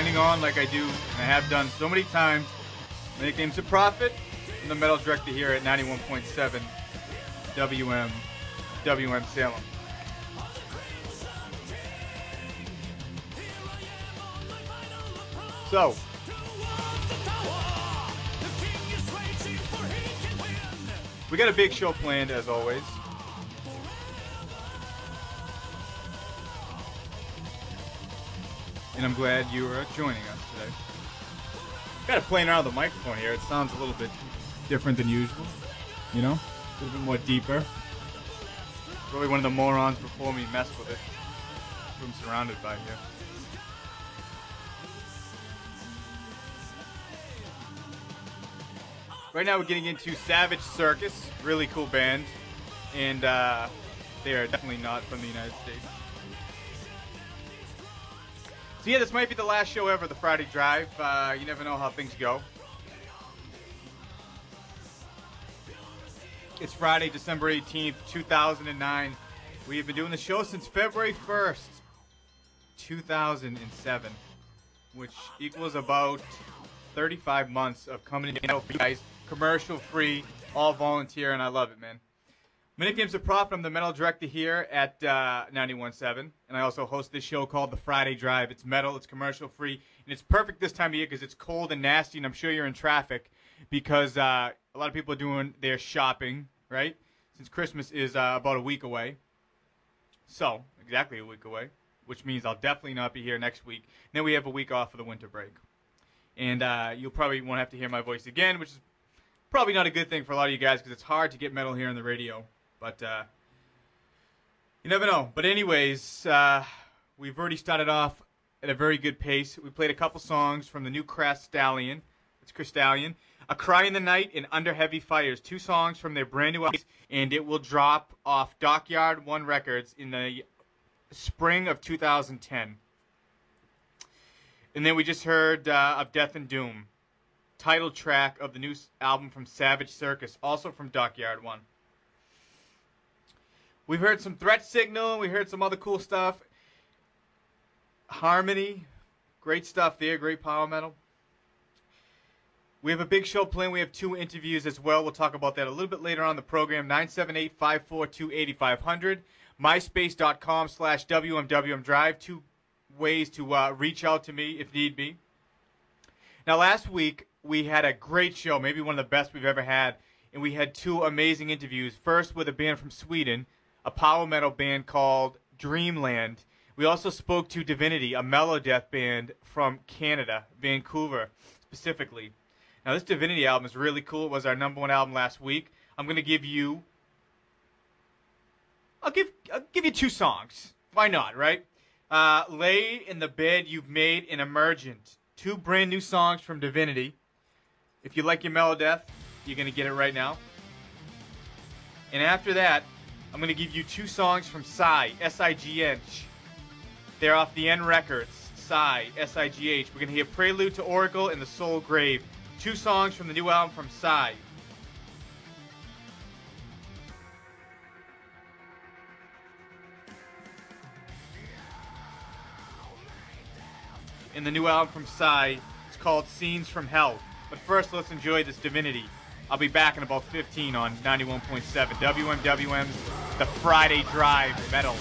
signing on like I do, and I have done so many times. My nickname's a Prophet. I'm the metal director here at 91.7 WM, WM Salem. So, we got a big show planned as always. And I'm glad you are joining us today. Got to playing around the microphone here. It sounds a little bit different than usual. You know? A little bit more deeper. Probably one of the morons before me messed with it. I'm surrounded by here. Right now we're getting into Savage Circus, really cool band, and uh, they are definitely not from the United States. So yeah, this might be the last show ever, the Friday Drive. Uh, you never know how things go. It's Friday, December 18th, 2009. We have been doing the show since February 1st, 2007, which equals about 35 months of coming in for you guys, commercial free, all volunteer, and I love it, man. My nickname's The Prophet. I'm the metal director here at uh, 91.7, and I also host this show called The Friday Drive. It's metal, it's commercial free, and it's perfect this time of year because it's cold and nasty, and I'm sure you're in traffic because uh, a lot of people are doing their shopping, right? Since Christmas is uh, about a week away. So, exactly a week away, which means I'll definitely not be here next week. then we have a week off for the winter break. And uh, you'll probably won't have to hear my voice again, which is probably not a good thing for a lot of you guys because it's hard to get metal here on the radio. But uh, you never know. But anyways, uh, we've already started off at a very good pace. We played a couple songs from the new Crass Stallion. It's Crystallion. A Cry in the Night and Under Heavy Fires. Two songs from their brand new album. And it will drop off Dockyard One Records in the spring of 2010. And then we just heard uh, of Death and Doom, title track of the new album from Savage Circus, also from Dockyard One. We've heard some Threat Signal, we heard some other cool stuff. Harmony, great stuff there, great power metal. We have a big show planned. We have two interviews as well. We'll talk about that a little bit later on the program. 978 542 8500. MySpace.com slash WMWM Drive. Two ways to uh, reach out to me if need be. Now, last week we had a great show, maybe one of the best we've ever had, and we had two amazing interviews. First with a band from Sweden, a power metal band called Dreamland. We also spoke to Divinity, a melodeath band from Canada, Vancouver specifically. Now, this Divinity album is really cool. It was our number one album last week. I'm going to give you. I'll give I'll give you two songs. Why not, right? Uh, Lay in the Bed You've Made in Emergent. Two brand new songs from Divinity. If you like your Melodeath, you're going to get it right now. And after that, I'm going to give you two songs from Sigh, S-I-G-H. They're off the End Records, Sigh, S-I-G-H. We're going to hear Prelude to Oracle and The Soul Grave. Two songs from the new album from Sigh. In the new album from Sigh, it's called Scenes from Hell. But first, let's enjoy this Divinity. I'll be back in about 15 on 91.7 WMWM's The Friday Drive Metal.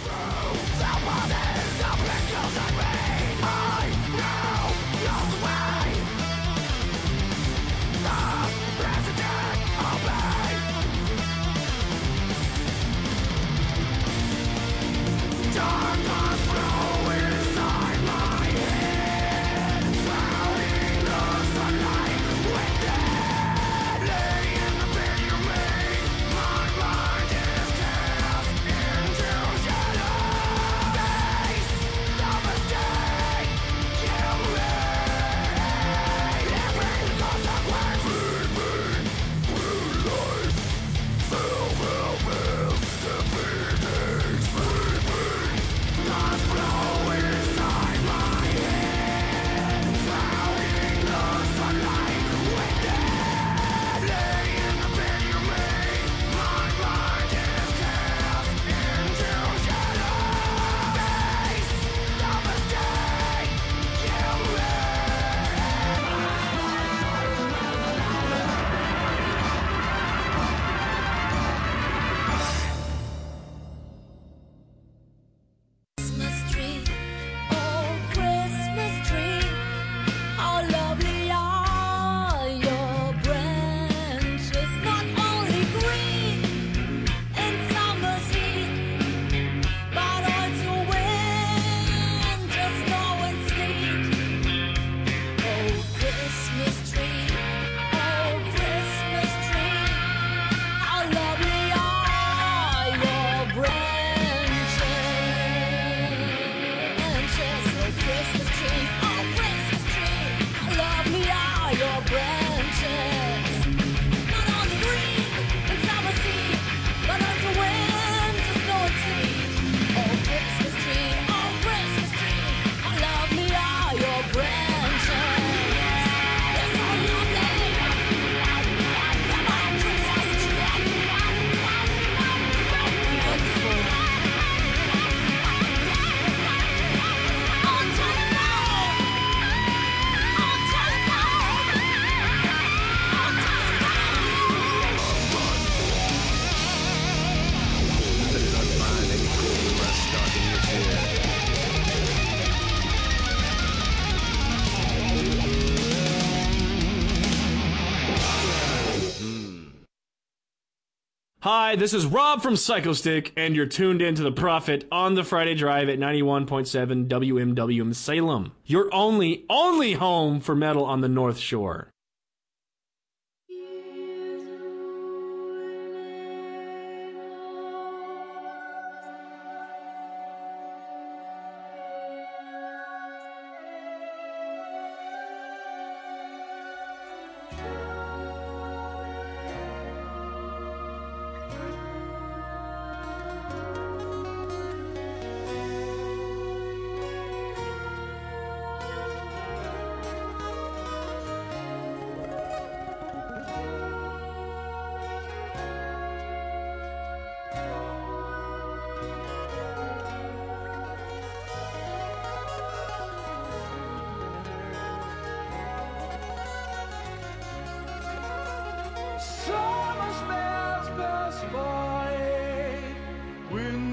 Hi, this is Rob from Psychostick, and you're tuned in to The Prophet on the Friday Drive at 91.7 WMWM Salem. Your only, only home for metal on the North Shore.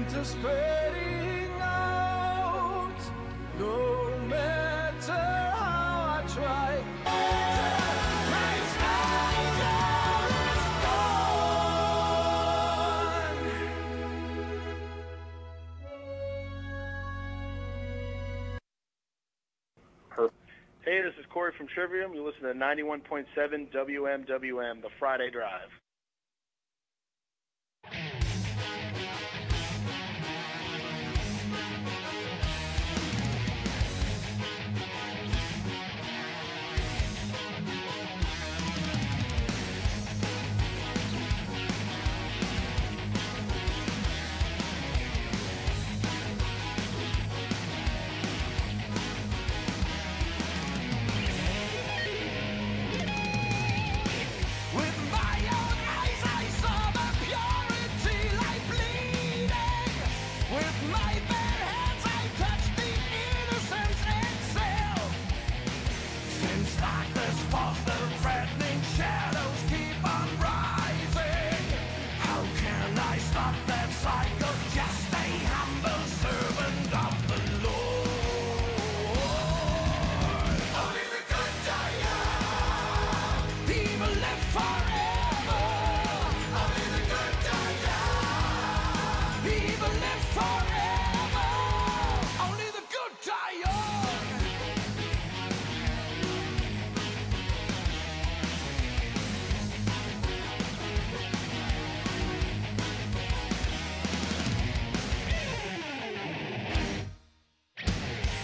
Spreading out. No matter how I try. Hey, this is Corey from Trivium. You listen to 91.7 WMWM, The Friday Drive.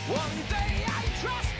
One day I trust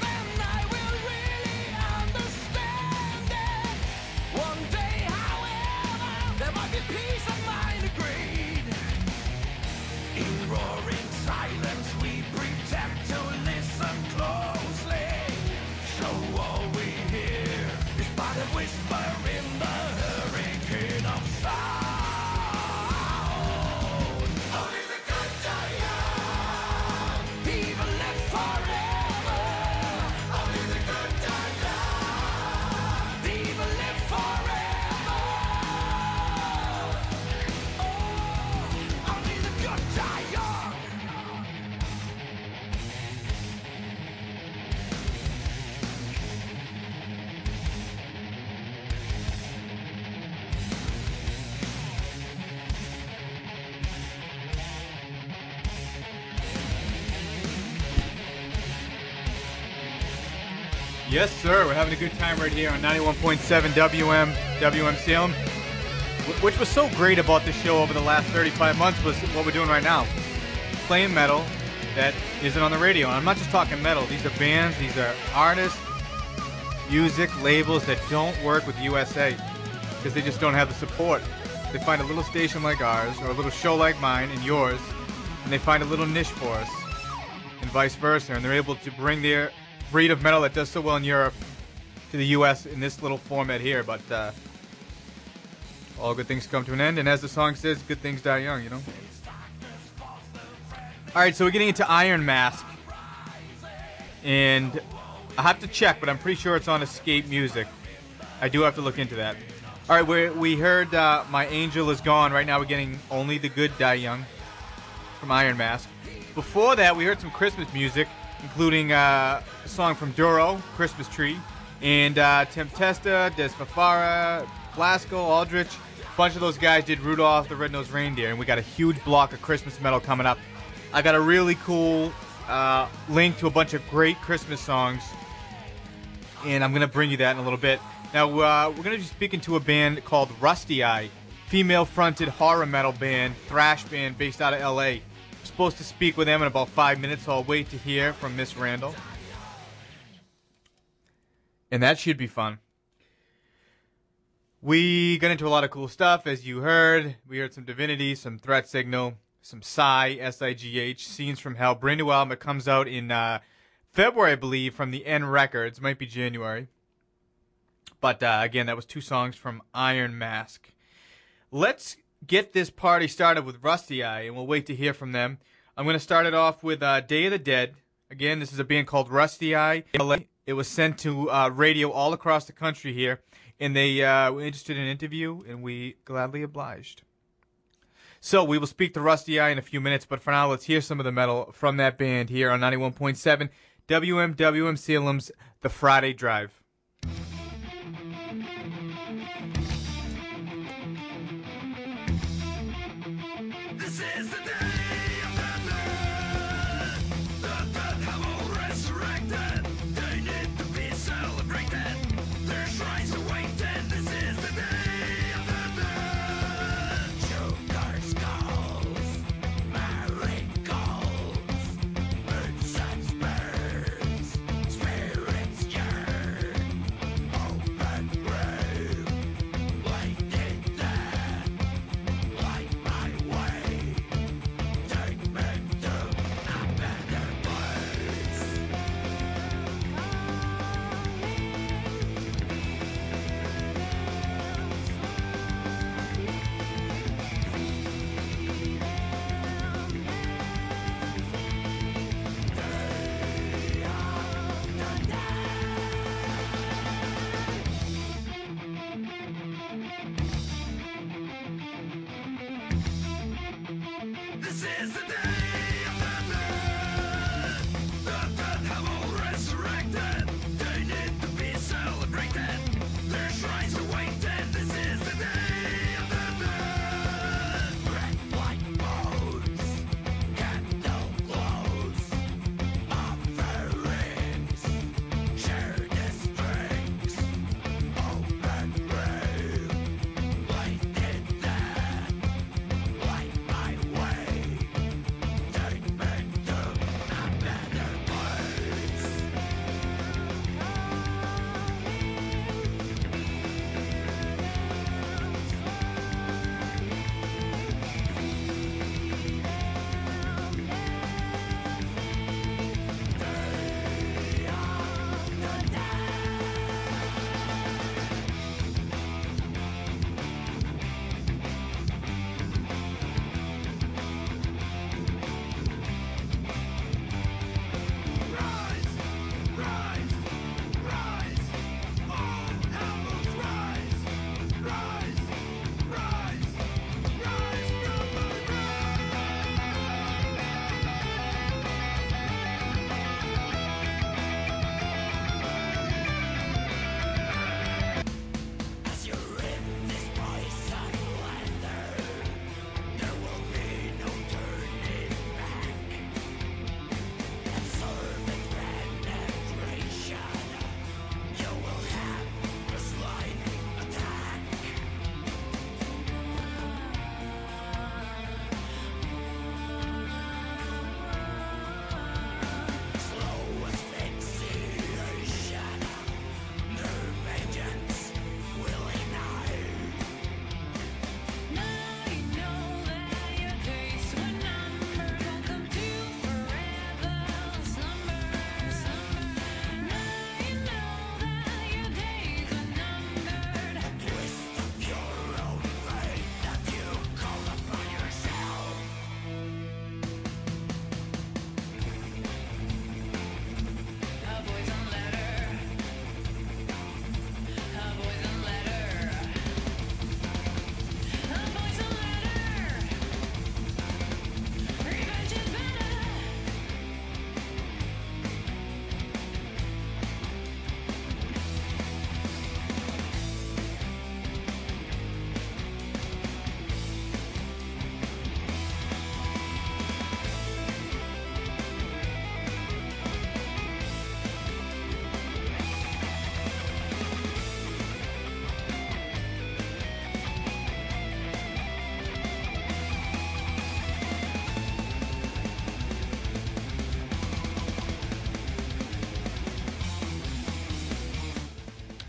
Yes, sir. We're having a good time right here on 91.7 WM, WM Salem. Which was so great about this show over the last 35 months was what we're doing right now. Playing metal that isn't on the radio. And I'm not just talking metal. These are bands, these are artists, music labels that don't work with USA because they just don't have the support. They find a little station like ours or a little show like mine and yours, and they find a little niche for us, and vice versa. And they're able to bring their breed of metal that does so well in Europe to the U.S. in this little format here. But uh, all good things come to an end, and as the song says, good things die young. You know. All right, so we're getting into Iron Mask, and I have to check, but I'm pretty sure it's on Escape Music. I do have to look into that. All right, we we heard uh, "My Angel Is Gone." Right now, we're getting "Only the Good Die Young" from Iron Mask. Before that, we heard some Christmas music, including uh, a song from Doro, "Christmas Tree," and uh, Tempesta, Desfafara, Blasko, Aldrich. A bunch of those guys did Rudolph the Red-Nosed Reindeer, and we got a huge block of Christmas metal coming up. I got a really cool uh, link to a bunch of great Christmas songs, and I'm gonna bring you that in a little bit. Now uh, we're gonna be speaking to a band called Rusty Eye, female-fronted horror metal band, thrash band based out of L.A. Supposed to speak with them in about five minutes, so I'll wait to hear from Miss Randall, and that should be fun. We got into a lot of cool stuff, as you heard. We heard some Divinity, some Threat Signal, some Sigh, S-I-G-H, Scenes from Hell. Brand new album comes out in uh, February, I believe, from the End Records. Might be January. But uh, again, that was two songs from Iron Mask. Let's get this party started with Rusty Eye, and we'll wait to hear from them. I'm going to start it off with uh, Day of the Dead. Again, this is a band called Rusty Eye. It was sent to uh, radio all across the country here, and they uh, were interested in an interview, and we gladly obliged. So we will speak to Rusty Eye in a few minutes, but for now, let's hear some of the metal from that band here on 91.7 WMWM Salem's The Friday Drive.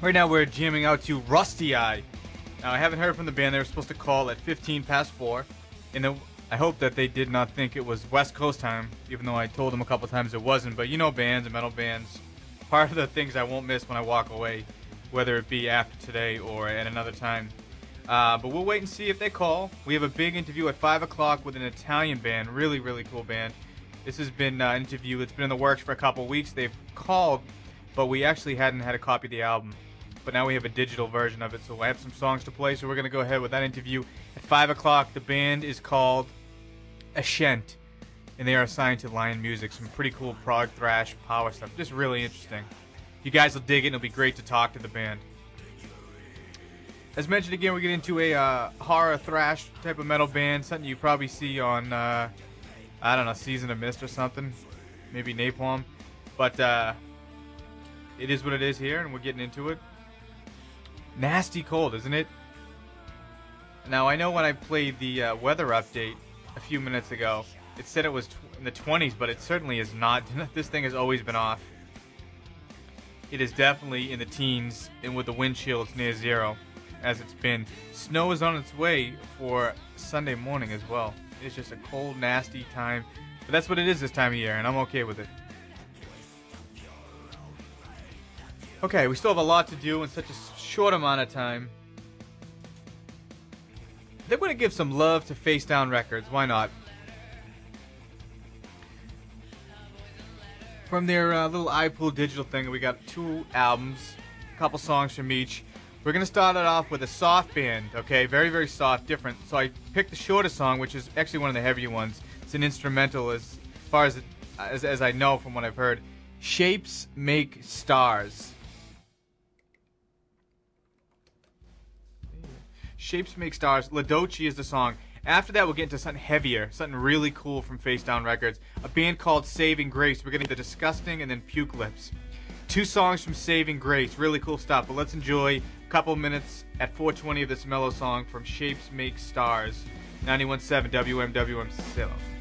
Right now we're jamming out to Rusty Eye. Now I haven't heard from the band. They were supposed to call at 15 past four, and I hope that they did not think it was West Coast time, even though I told them a couple times it wasn't. But you know, bands and metal bands, part of the things I won't miss when I walk away, whether it be after today or at another time. Uh, but we'll wait and see if they call. We have a big interview at five o'clock with an Italian band, really really cool band. This has been uh, an interview. It's been in the works for a couple weeks. They've called, but we actually hadn't had a copy of the album but now we have a digital version of it. So I have some songs to play. So we're gonna go ahead with that interview at five o'clock. The band is called Ashent, and they are assigned to Lion Music. Some pretty cool prog thrash power stuff. Just really interesting. You guys will dig it. and It'll be great to talk to the band. As mentioned again, we get into a uh, horror thrash type of metal band. Something you probably see on uh, I don't know, Season of Mist or something. Maybe Napalm. But uh, it is what it is here, and we're getting into it nasty cold, isn't it? Now I know when I played the uh, weather update a few minutes ago, it said it was in the 20s, but it certainly is not. this thing has always been off. It is definitely in the teens, and with the wind chill, it's near zero, as it's been. Snow is on its way for Sunday morning as well. It's just a cold, nasty time, but that's what it is this time of year, and I'm okay with it. Okay, we still have a lot to do in such a short amount of time. They're going to give some love to Face Down Records. Why not? From their uh, little iPool digital thing, we got two albums, a couple songs from each. We're going to start it off with a soft band, okay? Very, very soft, different. So I picked the shortest song, which is actually one of the heavier ones. It's an instrumental as far as, it, as, as I know from what I've heard. Shapes Make Stars. Shapes Make Stars. Ladoci is the song. After that, we'll get into something heavier, something really cool from Face Down Records. A band called Saving Grace. We're getting the Disgusting and then Puke Lips. Two songs from Saving Grace. Really cool stuff. But let's enjoy a couple minutes at 420 of this mellow song from Shapes Make Stars. 91.7 WMWM Salem.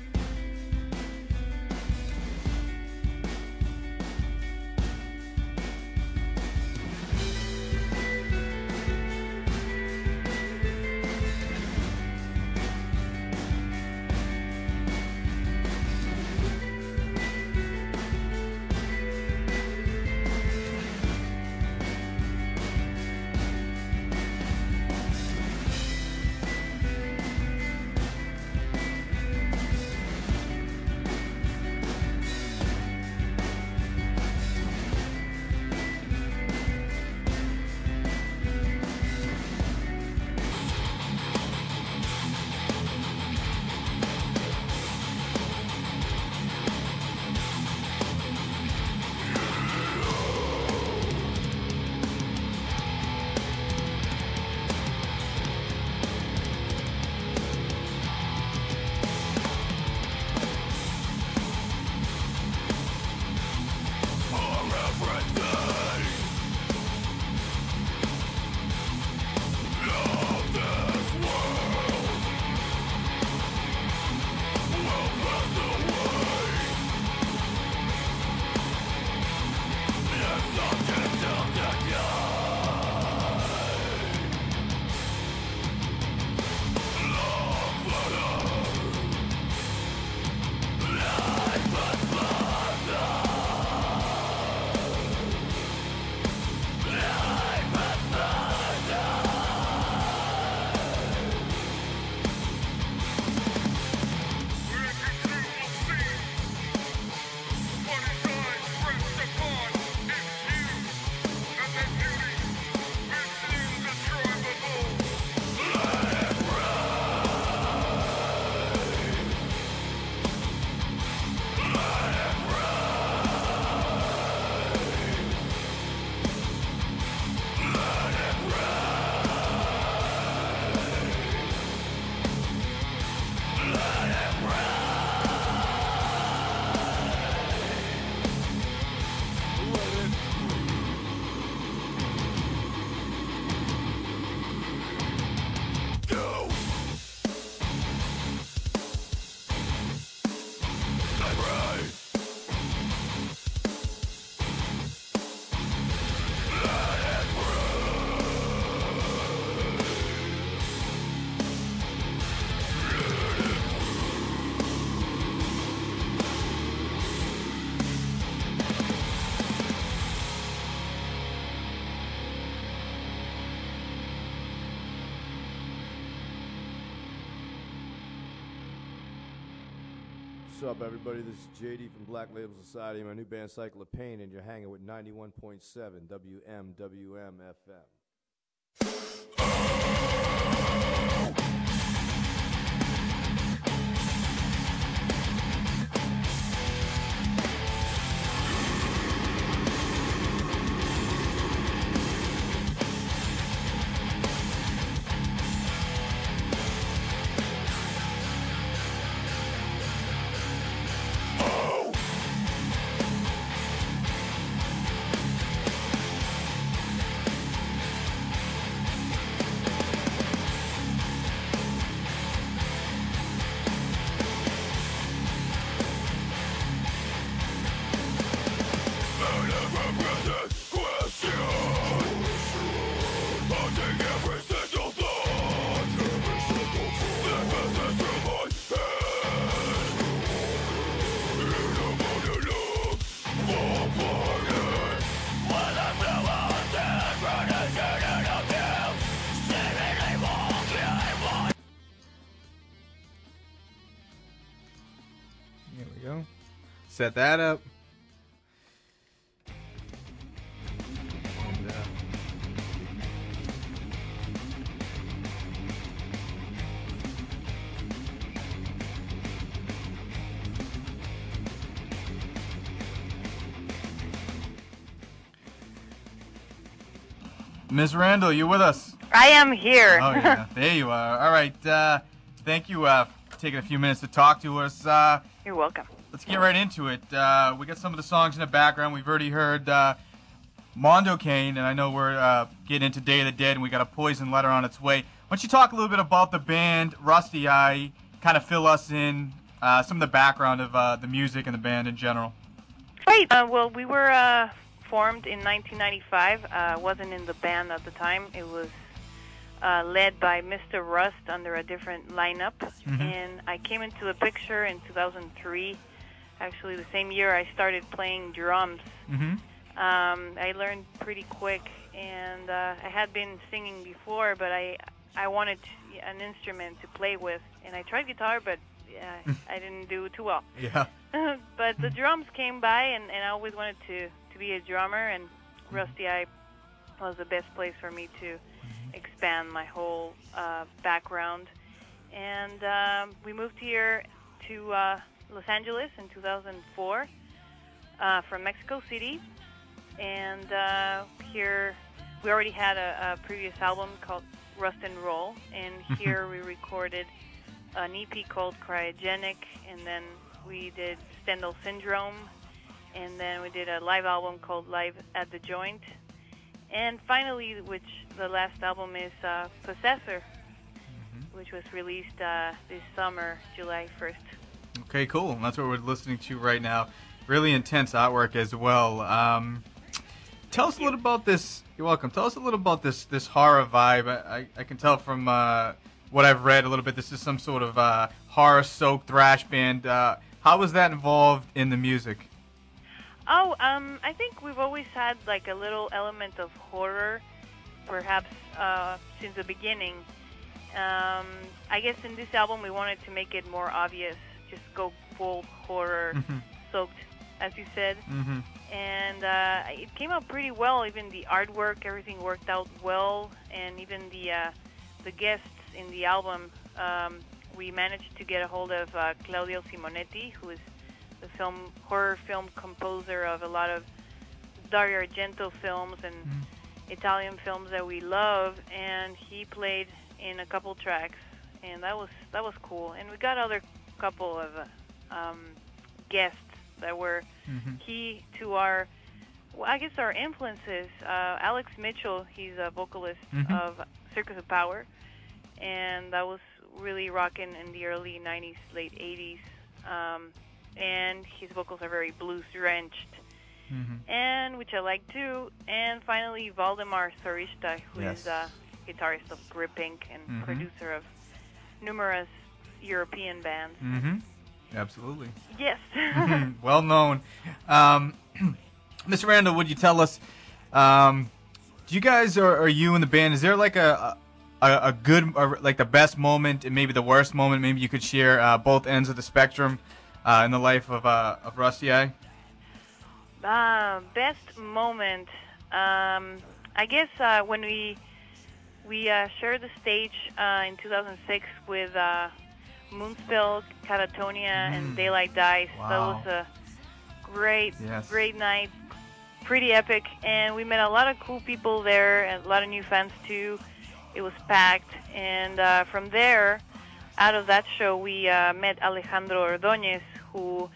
What's up, everybody? This is JD from Black Label Society, my new band Cycle of Pain, and you're hanging with 91.7 WMWM FM. Set that up. And, uh, Ms. Randall, you with us? I am here. Oh yeah, there you are. All right. Uh, thank you uh, for taking a few minutes to talk to us. Uh, You're welcome. Let's get right into it. Uh, we got some of the songs in the background. We've already heard uh, Mondo Kane, and I know we're uh, getting into Day of the Dead, and we got a Poison letter on its way. Why don't you talk a little bit about the band Rusty Eye? Kind of fill us in uh, some of the background of uh, the music and the band in general. Great. Uh, well, we were uh, formed in 1995. Uh, wasn't in the band at the time. It was uh, led by Mr. Rust under a different lineup, and I came into the picture in 2003. Actually, the same year I started playing drums. Mm-hmm. Um, I learned pretty quick, and uh, I had been singing before, but I I wanted an instrument to play with, and I tried guitar, but uh, I didn't do too well. Yeah. but the drums came by, and, and I always wanted to, to be a drummer, and Rusty Eye was the best place for me to expand my whole uh, background. And um, we moved here to uh, Los Angeles in 2004 uh, from Mexico City, and uh, here we already had a, a previous album called Rust and Roll, and here we recorded an EP called Cryogenic, and then we did Stendhal Syndrome, and then we did a live album called Live at the Joint, and finally, which the last album is uh, Possessor, which was released uh, this summer, July 1st. Okay, cool. That's what we're listening to right now. Really intense artwork as well. Um, tell us a little about this. You're welcome. Tell us a little about this this horror vibe. I, I, I can tell from uh, what I've read a little bit. This is some sort of uh, horror-soaked thrash band. Uh, how was that involved in the music? Oh, um, I think we've always had like a little element of horror, perhaps uh, since the beginning. Um, I guess in this album we wanted to make it more obvious, just go full horror soaked, as you said. Mm-hmm. And uh, it came out pretty well. Even the artwork, everything worked out well, and even the uh, the guests in the album, um, we managed to get a hold of uh, Claudio Simonetti, who is the film horror film composer of a lot of Dario Argento films and Italian films that we love, and he played in a couple tracks, and that was that was cool. And we got other couple of um, guests that were key to our, well, I guess our influences. Uh, Alex Mitchell, he's a vocalist of Circus of Power, and that was really rocking in the early '90s, late '80s. Um, and his vocals are very blues drenched, and which I like too. And finally, Waldemar Sorychta, who is Yes. a guitarist of Grip Inc. and producer of numerous European bands. Mm-hmm. Absolutely. Yes. well known. Um, Mr. Randall, would you tell us? Um, do you guys or, or you in the band? Is there like a a, a good, or like the best moment and maybe the worst moment? Maybe you could share uh, both ends of the spectrum uh, in the life of uh, of Rusty Eye? Uh, best moment. Um, I guess uh, when we we uh, shared the stage uh, in 2006 with uh, Moonspell, Katatonia, and Daylight Dies. That Wow. was a great, Yes. great night. Pretty epic, and we met a lot of cool people there, and a lot of new fans too. It was packed, and uh, from there, out of that show, we uh, met Alejandro Ordóñez, who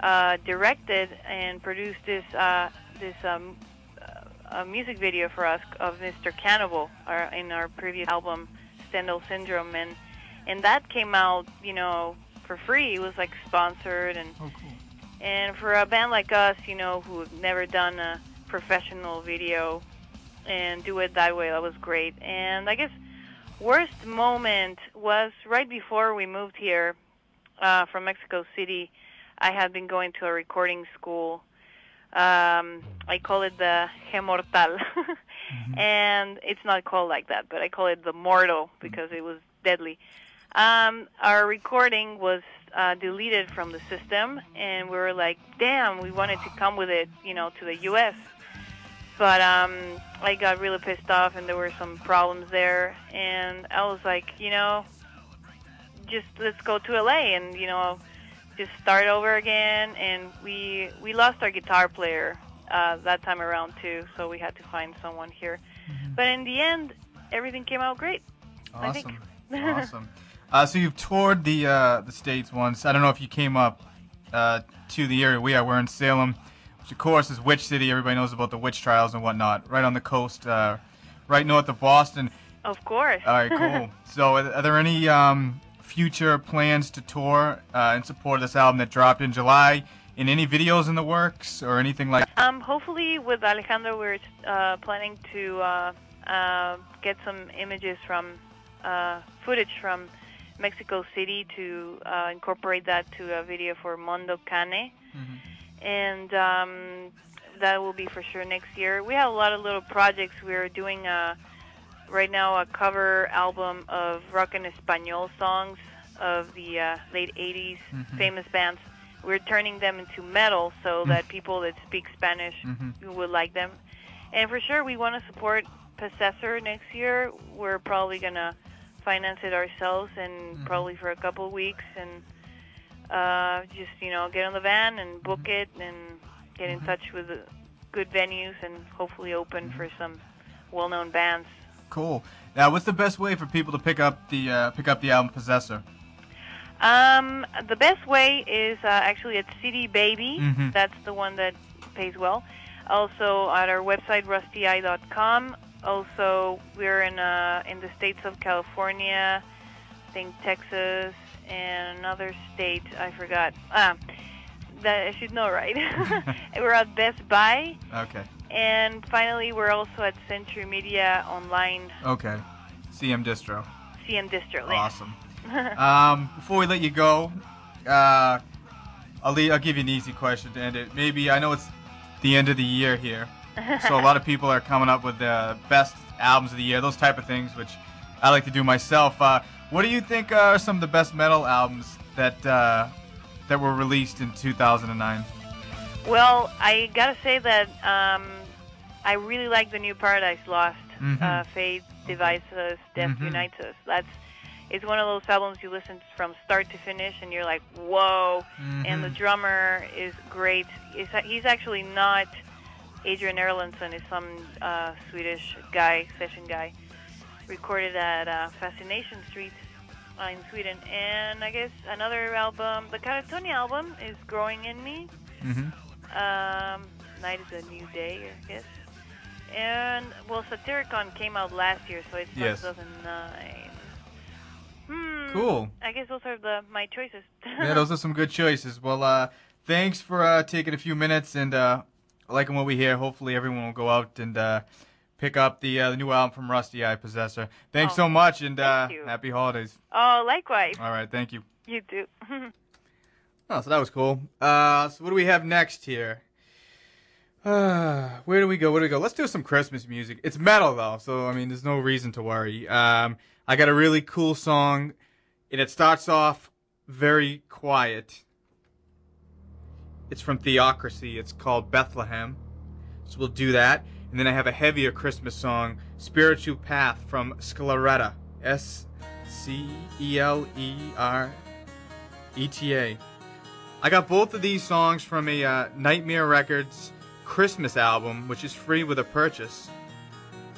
uh, directed and produced this uh, this um, uh, a music video for us of Mr. Cannibal our, in our previous album, Stendhal Syndrome, and and that came out, you know, for free. It was like sponsored, and Oh, cool. and for a band like us, you know, who've never done a professional video and do it that way, that was great. And I guess worst moment was right before we moved here uh, from Mexico City. I had been going to a recording school. Um, I call it the Gemortal, and it's not called like that, but I call it the Mortal because it was deadly. Um, our recording was uh, deleted from the system, and we were like, "Damn, we wanted to come with it, you know, to the U.S." But um, I got really pissed off, and there were some problems there, and I was like, you know, just let's go to LA, and you know, just start over again. And we we lost our guitar player uh, that time around too, so we had to find someone here. But in the end, everything came out great. I think. Awesome. awesome. Uh, so you've toured the uh, the states once. I don't know if you came up uh, to the area we are. We're in Salem, which of course is Witch City. Everybody knows about the witch trials and whatnot. Right on the coast, uh, right north of Boston. Of course. All right, cool. so are, are there any um, future plans to tour uh, in support of this album that dropped in July? In any videos in the works or anything like? Um, hopefully, with Alejandro, we're uh, planning to uh, uh, get some images from uh, footage from Mexico City to uh, incorporate that to a video for Mondo Cane, and um, that will be for sure next year. We have a lot of little projects. We're doing a, right now a cover album of rock en español songs of the uh, late 80s famous bands. We're turning them into metal so that people that speak Spanish will like them. And for sure, we want to support Possessor next year. We're probably going to finance it ourselves and probably for a couple of weeks and uh, just, you know, get on the van and book it and get in touch with good venues and hopefully open for some well-known bands. Cool. Now, what's the best way for people to pick up the uh, pick up the album Possessor? Um, the best way is uh, actually at CD Baby. Mhm. That's the one that pays well. Also at our website rustyeye.com. Also, we're in uh, in the states of California, I think Texas, and another state I forgot. Ah, that I should know, right? we're at Best Buy, Okay. and finally we're also at Century Media Online, Okay. CM Distro. CM Distro. Awesome. um, before we let you go, uh, I'll, leave, I'll give you an easy question to end it. Maybe I know it's the end of the year here, so a lot of people are coming up with the best albums of the year, those type of things, which I like to do myself. Uh, what do you think are some of the best metal albums that uh, that were released in 2009? Well, I gotta say that um, I really like the new Paradise Lost. Mhm. Uh, Faith divides us, Death Mhm. unites us. That's it's one of those albums you listen from start to finish, and you're like, whoa. And the drummer is great. He's actually not Adrian Erlandsson. Is some uh, Swedish guy, session guy, recorded at uh, Fascination Street uh, in Sweden. And I guess another album, the Katatonia album, is Growing in Me. Mm-hmm. Um, Night is a New Day, I guess. And well, Satyricon came out last year, so it's Yes. 2009. Hmm. Cool. I guess those are the my choices. yeah, those are some good choices. Well, uh, thanks for uh, taking a few minutes and uh, liking what we hear. Hopefully, everyone will go out and uh, pick up the uh, the new album from Rusty Eye Possessor. Thanks Oh, so much, and uh, happy holidays. oh, likewise. All right, thank you. You too. Oh, so that was cool. Uh, so what do we have next here? Uh, where do we go? Where do we go? Let's do some Christmas music. It's metal though, so I mean, there's no reason to worry. Um, I got a really cool song, and it starts off very quiet, It's from Theocracy. It's called Bethlehem. So we'll do that. And then I have a heavier Christmas song, Spiritual Path from Scelerata. S C E L E R E T A. I got both of these songs from a uh, Nightmare Records Christmas album, which is free with a purchase.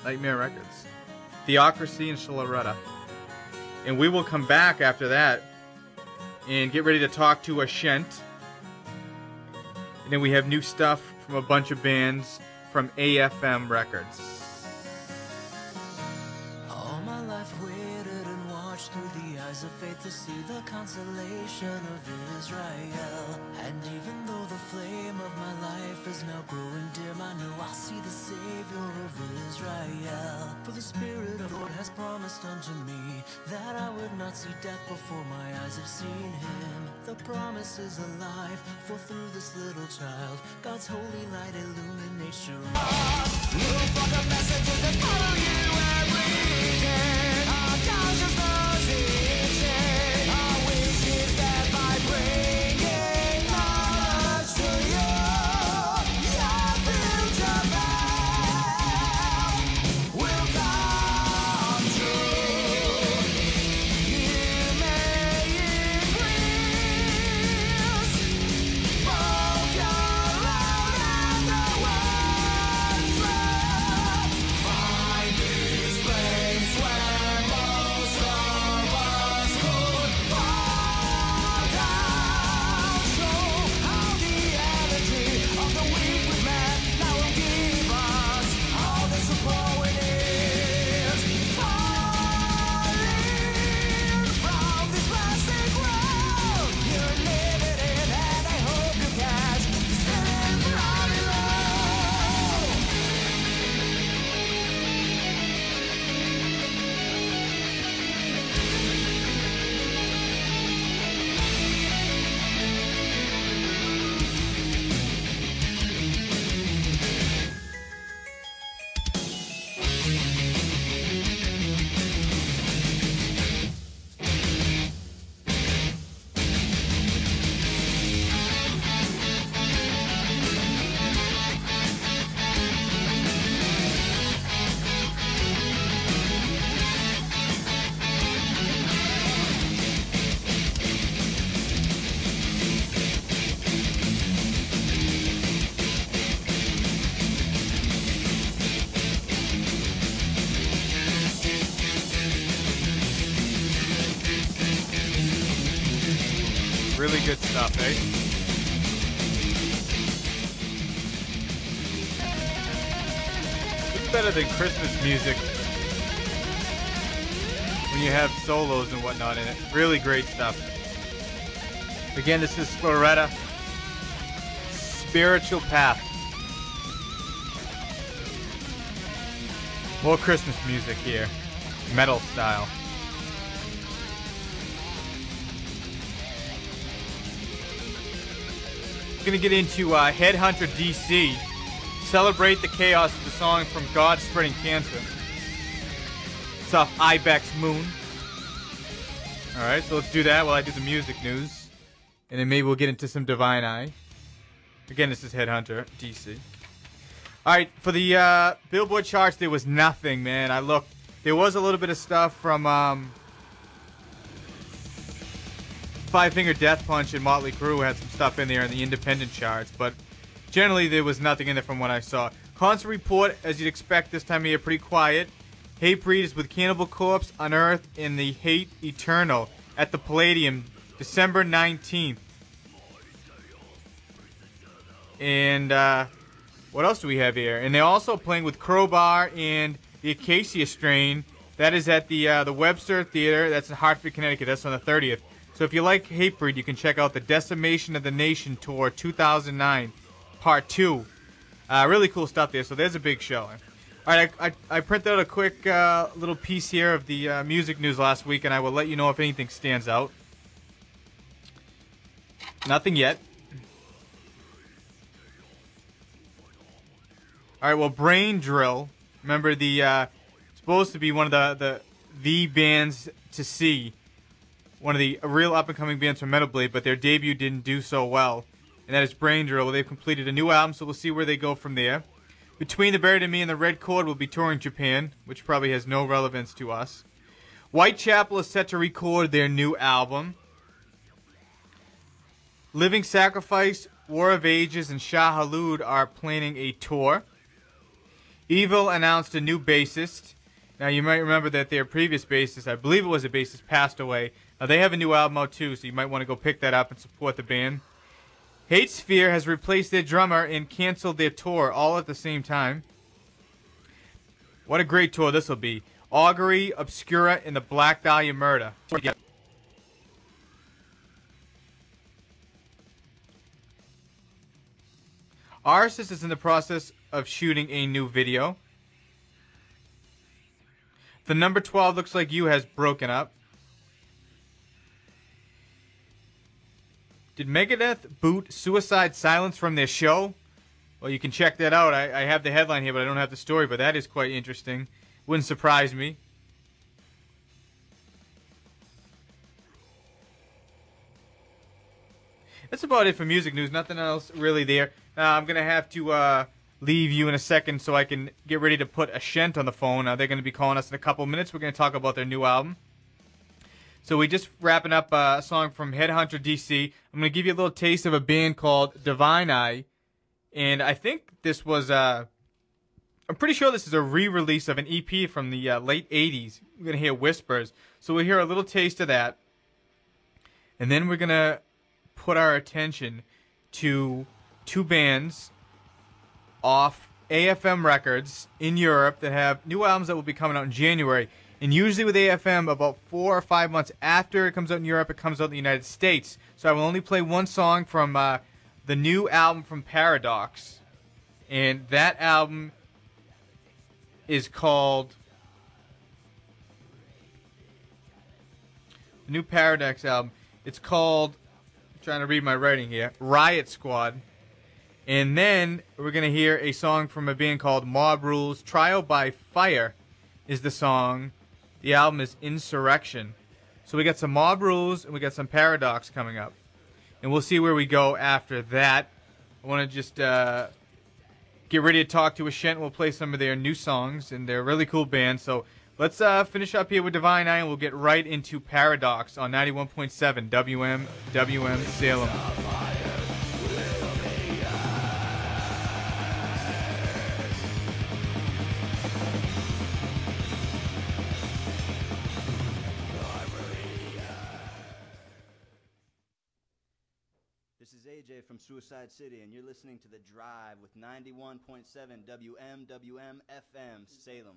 Nightmare Records. Theocracy and Scelerata. And we will come back after that and get ready to talk to Ashent. And then we have new stuff from a bunch of bands from AFM Records. To see the consolation of Israel. And even though the flame of my life is now growing dim, I know I'll see the Savior of Israel. For the Spirit of the Lord has promised unto me that I would not see death before my eyes have seen him. The promise is alive, for through this little child, God's holy light illuminates your eyes. Look for the messages that follow you every day. Our conscious position, stuff, eh? It's better than Christmas music when you have solos and whatnot in it. Really great stuff. Again, this is Floretta. Spiritual Path. More Christmas music here. Metal style. Gonna get into uh, Headhunter DC. Celebrate the chaos of the song from God Spreading Cancer. It's off Ibex Moon. Alright, so let's do that while I do the music news. And then maybe we'll get into some Divine Eye. Again, this is Headhunter DC. Alright, for the uh, Billboard charts, there was nothing, man. I looked. There was a little bit of stuff from um, Five Finger Death Punch and Motley Crue had some stuff in there in the independent charts, but generally there was nothing in there from what I saw. Concert report, as you'd expect this time of year, pretty quiet. Hatebreed is with Cannibal Corpse, Unearth, and the Hate Eternal at the Palladium, December 19th. And uh, what else do we have here? And they're also playing with Crowbar and the Acacia Strain. That is at the uh, the Webster Theater. That's in Hartford, Connecticut. That's on the 30th. So if you like Hatebreed, you can check out the Decimation of the Nation Tour 2009, Part 2. Uh, really cool stuff there. So there's a big show. All right, I, I, I printed out a quick uh, little piece here of the uh, music news last week, and I will let you know if anything stands out. Nothing yet. All right, well, Brain Drill. Remember the uh, supposed to be one of the the the bands to see, one of the real up and coming bands from Metal Blade, but their debut didn't do so well. and that is Brain Drill. They've completed a new album, so we'll see where they go from there. Between the Buried and Me and the Red Chord will be touring Japan, which probably has no relevance to us. Whitechapel is set to record their new album. Living Sacrifice, War of Ages, and Shah are planning a tour. Evile announced a new bassist. Now, you might remember that their previous bassist, I believe it was a bassist, passed away. They have a new album out too, so you might want to go pick that up and support the band. Hate Sphere has replaced their drummer and canceled their tour all at the same time. What a great tour this will be. Augury, Obscura, and the Black Dahlia Murder. Arsis is in the process of shooting a new video. The number 12 looks like you has broken up. Did Megadeth boot Suicide Silence from their show? Well, you can check that out. I, I have the headline here, but I don't have the story, but that is quite interesting. Wouldn't surprise me. That's about it for music news. Nothing else really there. Now, I'm going to have to uh, leave you in a second so I can get ready to put Ashent on the phone. Uh, they're going to be calling us in a couple minutes. We're going to talk about their new album. So we just wrapping up uh, a song from Headhunter DC. I'm to give you a little taste of a band called Divine Eye, and I think this was. Uh, I'm pretty sure this is a re-release of an EP from the uh, late '80s. We're to hear Whispers, so we'll hear a little taste of that, and then we're to put our attention to two bands off AFM Records in Europe that have new albums that will be coming out in January. And usually with AFM, about four or five months after it comes out in Europe, it comes out in the United States. So I will only play one song from uh, the new album from Paradox. And that album is called. The new Paradox album. It's called. I'm trying to read my writing here. Riot Squad. And then we're going to hear a song from a band called Mob Rules. Trial by Fire is the song. The album is Insurrection. So we got some Mob Rules and we got some Paradox coming up. And we'll see where we go after that. I want to just uh, get ready to talk to Ashent. We'll play some of their new songs, and they're a really cool band. So let's uh, finish up here with Divine Eye, and we'll get right into Paradox on 91.7 WM WM Salem. From Suicide City, and you're listening to The Drive with 91.7 WMWM FM Salem.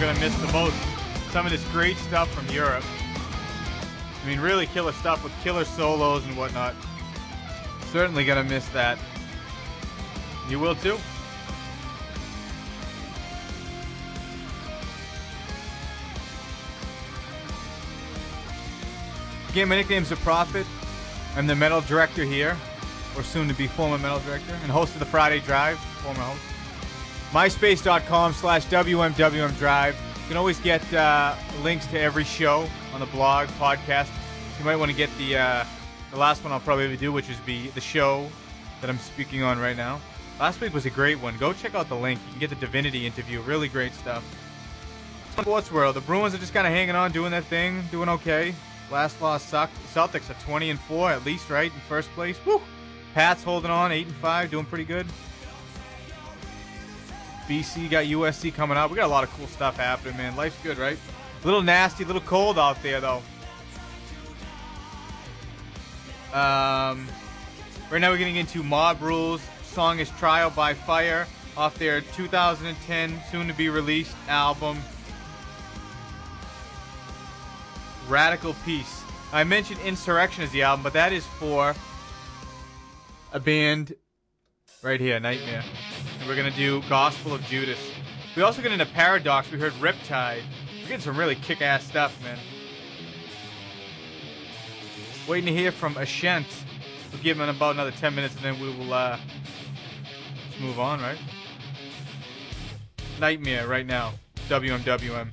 Going to miss the most. Some of this great stuff from Europe. I mean, really killer stuff with killer solos and whatnot. Certainly going to miss that. You will too? Again, my nickname's The Prophet. I'm the metal director here, or soon to be former metal director, and host of the Friday Drive, former host. MySpace.com slash WMWM Drive. You can always get uh, links to every show on the blog, podcast. You might want to get the uh, the last one I'll probably do, which is be the show that I'm speaking on right now. Last week was a great one. Go check out the link. You can get the Divinity interview. Really great stuff. Sports world. The Bruins are just kind of hanging on, doing their thing, doing okay. Last loss sucked. Celtics are 20 and 4 at least, right? In first place. Woo! Pats holding on, 8 and 5, doing pretty good. BC got USC coming up. We got a lot of cool stuff happening, man. Life's good, right? A little nasty, a little cold out there, though. Um, right now we're getting into Mob Rules. Song is Trial by Fire off their 2010 soon to be released album Radical Peace. I mentioned Insurrection as the album, but that is for a band right here, Nightmare. We're gonna do Gospel of Judas. We also get into Paradox. We heard Riptide. We're getting some really kick-ass stuff, man. Waiting to hear from Ashent. We'll give him about another 10 minutes, and then we will uh, move on, right? Nightmare right now. WMWM.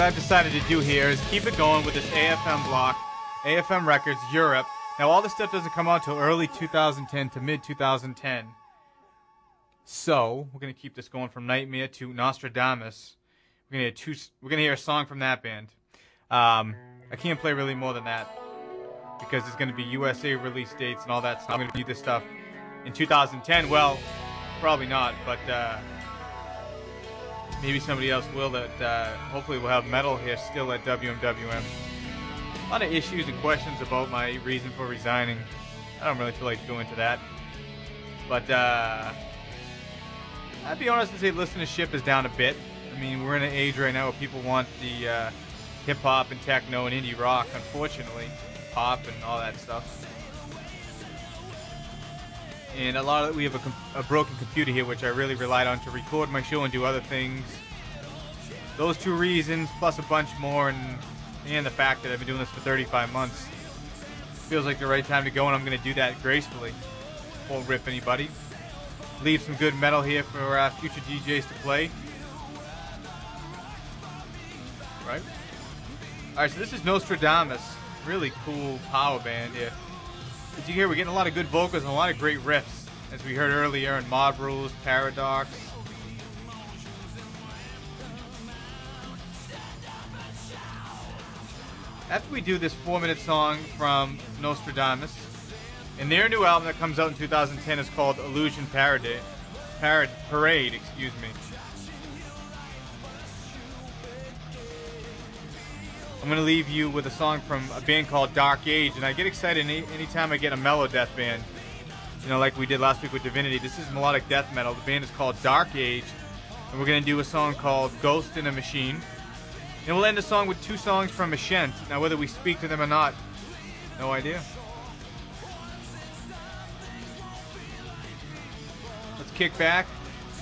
What I've decided to do here is keep it going with this AFM block, AFM Records Europe. Now, all this stuff doesn't come out till early 2010 to mid 2010. So we're gonna keep this going from Nightmare to Nostradamus. We're gonna hear. We're gonna hear a song from that band. Um, I can't play really more than that because it's gonna be USA release dates and all that stuff. I'm gonna do this stuff in 2010. Well, probably not, but. Uh, maybe somebody else will that uh, hopefully will have metal here still at WMWM. A lot of issues and questions about my reason for resigning. I don't really feel like to go into that. But uh, I'd be honest and say listenership is down a bit. I mean, we're in an age right now where people want the uh, hip hop and techno and indie rock, unfortunately, pop and all that stuff. And a lot of we have a, a broken computer here, which I really relied on to record my show and do other things. Those two reasons, plus a bunch more, and and the fact that I've been doing this for 35 months, feels like the right time to go, and I'm going to do that gracefully. Won't rip anybody. Leave some good metal here for our future DJs to play. Right. All right, so this is Nostradamus. Really cool power band here. As you hear, we're getting a lot of good vocals and a lot of great riffs, as we heard earlier in Mob Rules, Paradox. After we do this four-minute song from Nostradamus, and their new album that comes out in 2010 is called Illusion Parade. Parade, Parade, excuse me. I'm gonna leave you with a song from a band called Dark Age, and I get excited any, anytime I get a mellow death band. You know, like we did last week with Divinity. This is melodic death metal. The band is called Dark Age, and we're gonna do a song called Ghost in a Machine. And we'll end the song with two songs from Ashent. Now, whether we speak to them or not, no idea. Let's kick back,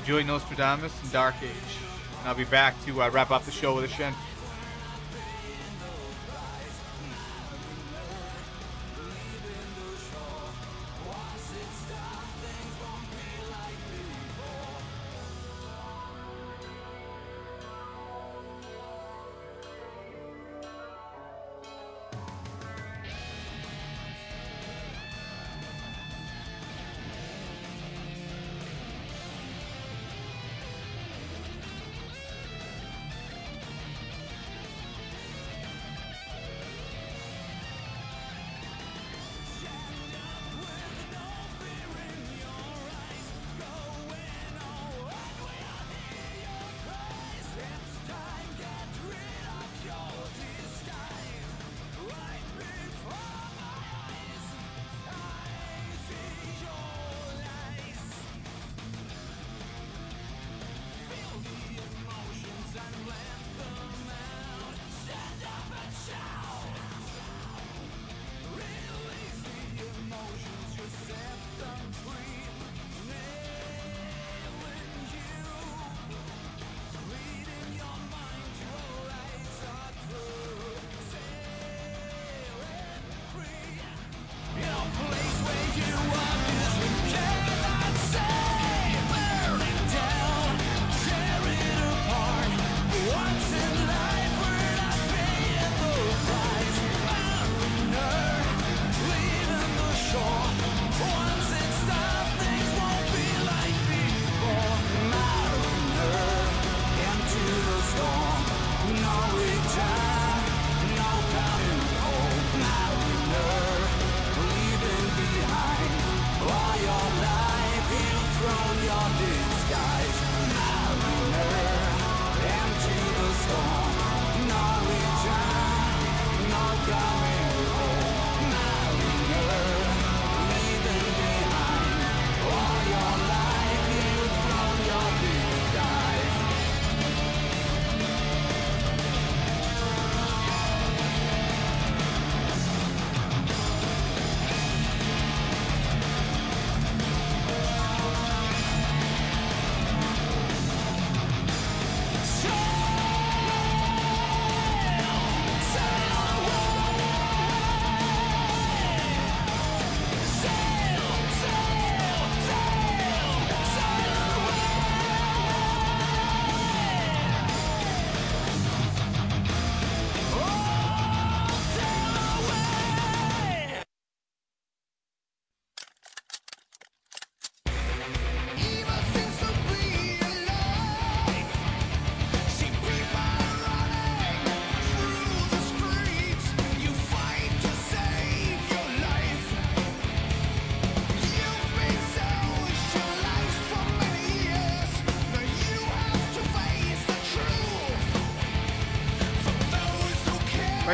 enjoy Nostradamus and Dark Age. And I'll be back to uh, wrap up the show with Ashent.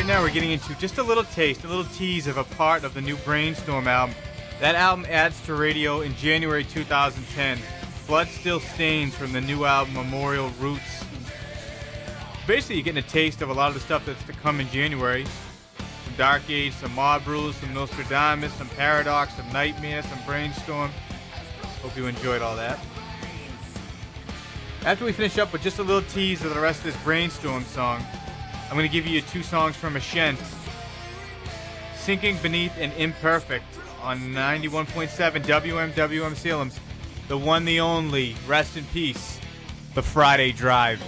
Right now, we're getting into just a little taste, a little tease of a part of the new Brainstorm album. That album adds to radio in January 2010. Blood Still Stains from the new album Memorial Roots. Basically, you're getting a taste of a lot of the stuff that's to come in January. Some Dark Age, some Mob Rules, some Nostradamus, some Paradox, some Nightmare, some Brainstorm. Hope you enjoyed all that. After we finish up with just a little tease of the rest of this Brainstorm song, I'm going to give you two songs from Ashent. Sinking Beneath and Imperfect on 91.7 WMWM Salem. The one, the only. Rest in peace. The Friday Drive.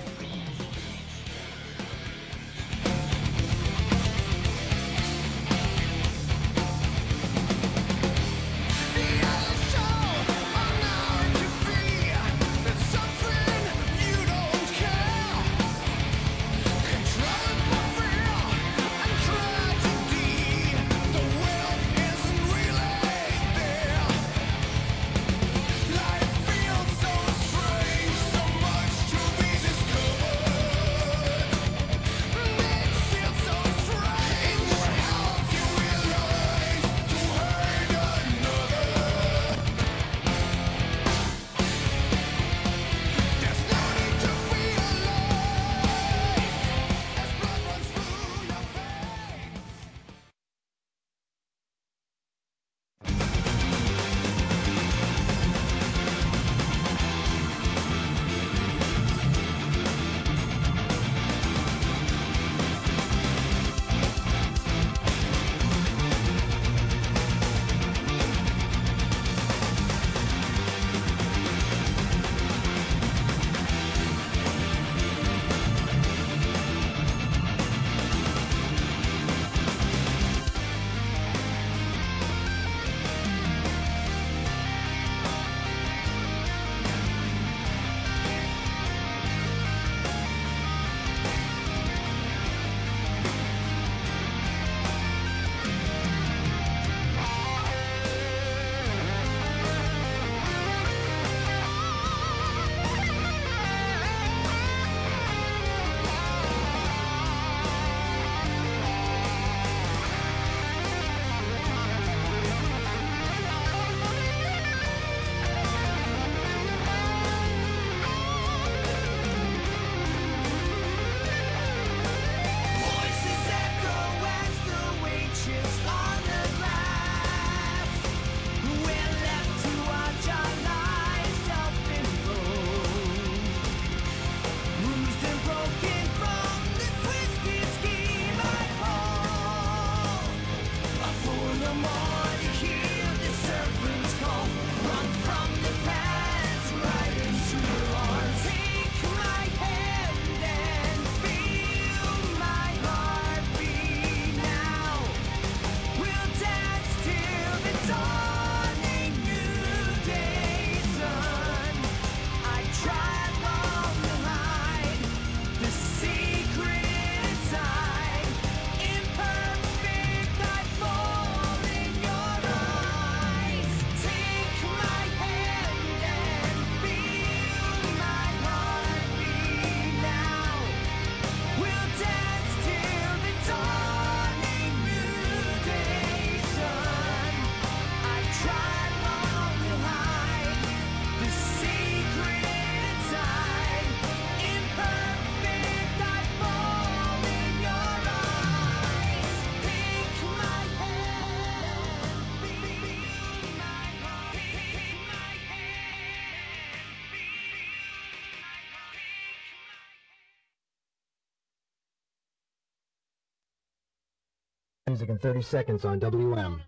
Music in 30 seconds on WM.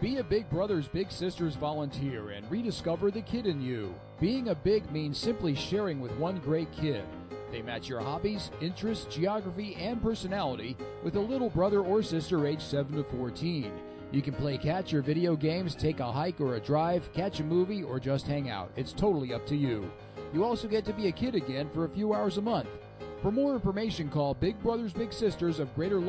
Be a Big Brothers Big Sisters volunteer and rediscover the kid in you. Being a big means simply sharing with one great kid. They match your hobbies, interests, geography, and personality with a little brother or sister aged 7 to 14. You can play catch or video games, take a hike or a drive, catch a movie, or just hang out. It's totally up to you. You also get to be a kid again for a few hours a month. For more information, call Big Brothers Big Sisters of Greater Lawrence.